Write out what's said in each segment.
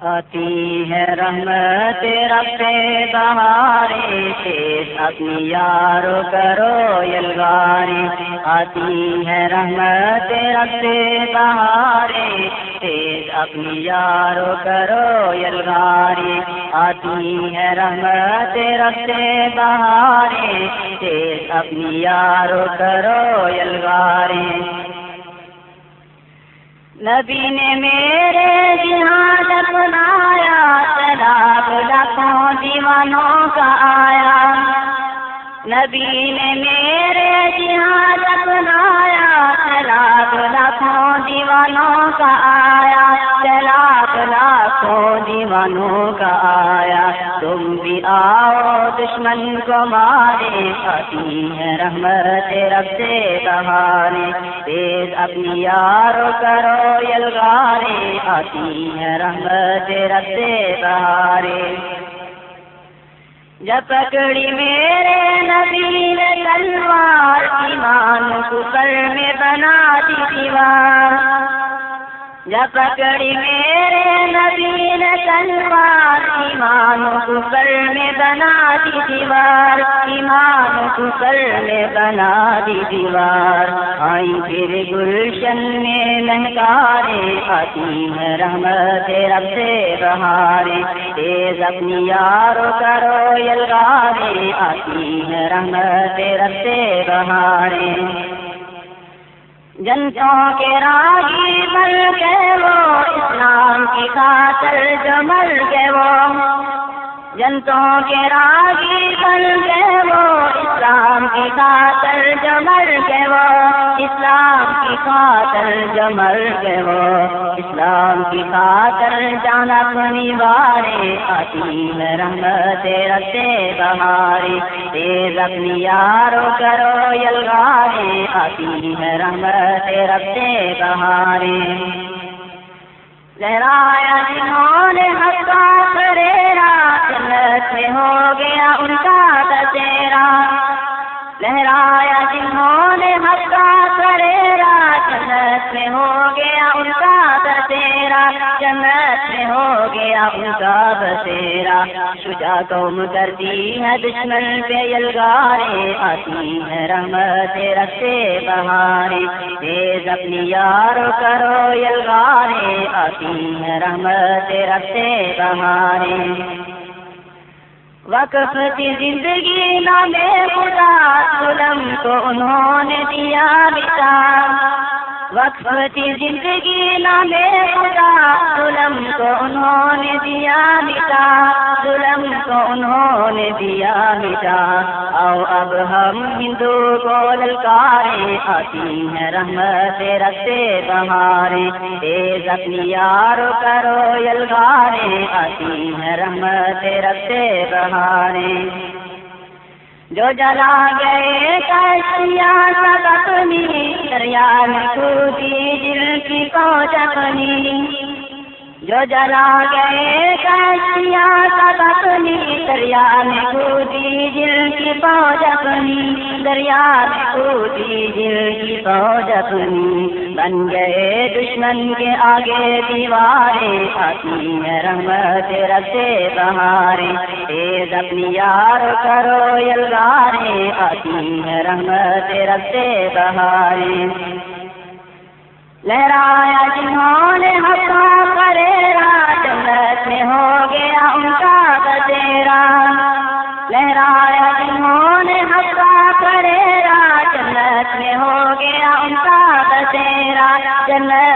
آتی ہے رحمت رب سے بہارے تیز اپنی یارو کرو یلگارے آتی ہے رحمت رب سے بہارے تیز اپنی یارو کرو یلگارے آتی ہے رحمت رب سے بہارے تیز اپنی یارو کرو یلگارے نبی نے میرے جہاں اپنایا شراب لکھوں، دیوانوں کا آیا۔ نبی نے میرے جہاں اپنایا شراب لکھوں، دیوانوں کا آیا۔ شراب لاکھوں دیوانوں کا آیا۔ تم بھی آؤ دشمن کو مارے آتی ہے رحمت رب سے بہارے تیز اپنی یارو کرو یلگارے آتی ہے رحمت رب سے بہارے جب پکڑی میرے جب پکڑی میرے نبی نے تلوار ایمان کو کر میں بنا دی دیوار، ایمان کو کر میں بنا دی دیوار۔ آئی پھر گلشن میں لہکارے، آتی ہے رحمت رب سے بہارے۔ تیز اپنی یارو کرو یلگارے آتی ہے رحمت رب سے بہارے۔ جنتوں کے راہی مر گئے وہ، اسلام کی خاطر جمل گئے وہ۔ جنتوں کے راگی بن گئے وہ اسلام کی خاطر جو مر گئے وہ، اسلام کی خاطر جو مر گئے وہ، اسلام کی خاطر جانا اپنی بارے آتی ہے رحمت رتے بہارے تیز اپنی یارو کرو یلگارے آتی ہے رحمت رتے بہارے لہرایا جنہوں ہو گیا ان کا دسیرا جنت میں ہو گیا ان کا بسیرا؟ شجا قوم کرتی ہے دشمن پہ یلگارے آتی ہے رحمت رکھتے بہارے تیز اپنی یارو کرو یلگارے آتی ہے رحمت رکھتے بہارے وقف کی زندگی نام خدا، ظلم کو انہوں نے دیا بتا وقف کی زندگی نام خدا، ظلم کو انہوں نے دیا مٹا ظلم کو انہوں نے دیا مٹا او اب ہم ہندو کو للکارے آتی ہیں رحمت رکھتے بہارے تیز اپنی یارو، کرو یلگارے آتی ہیں رحمت رکھتے بہارے جو جلا گئے کشیا سب اپنی دریا میں کودی دل کی پہنچ اپنی۔ جو جلا گئے کشیا سب اپنی دریا میں کودی جل کی پہنچ اپنی دریا میں کودی جل کی پہنچ اپنی بن گئے دشمن کے آگے دیوارے آتی ہے رحمت رکھتے بہارے تیز اپنی یار کرو یلگارے آتی ہے رحمت رکھتے بہارے لہرایا آیا انہوں نے ہفا کرے را جنت میں ہو گیا ان کا بسیرا جنت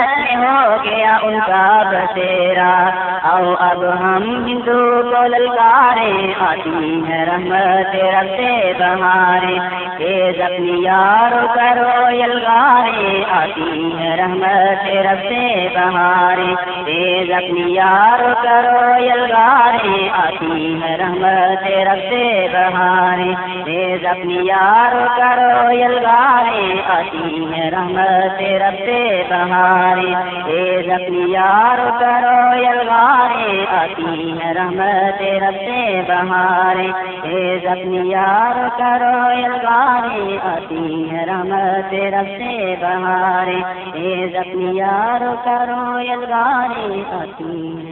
ان کا بسیرا۔ او اب ہم ہندو کو للکارے آتی ہے رحمت رکھتے بہارے۔ تیز اپنی یارو کرو یلگارے آتی ہے رحمت رکھتے بہارے۔ تیز اپنی یارو کرو یلگارے آتی ہے رحمت رکھتے بہارے۔ تیز اپنی یارو کرو یلگارے آتی ہے رحمت رکھتے بہارے۔ تیز یار یارو کرو یلگارے آتی ہے رحمت رب سے بہارے۔ اے زخمی یار کرو یلگارے آتی ہے رحمت رب سے بہارے۔ اے زخمی یار کرو یلگارے آتی ہے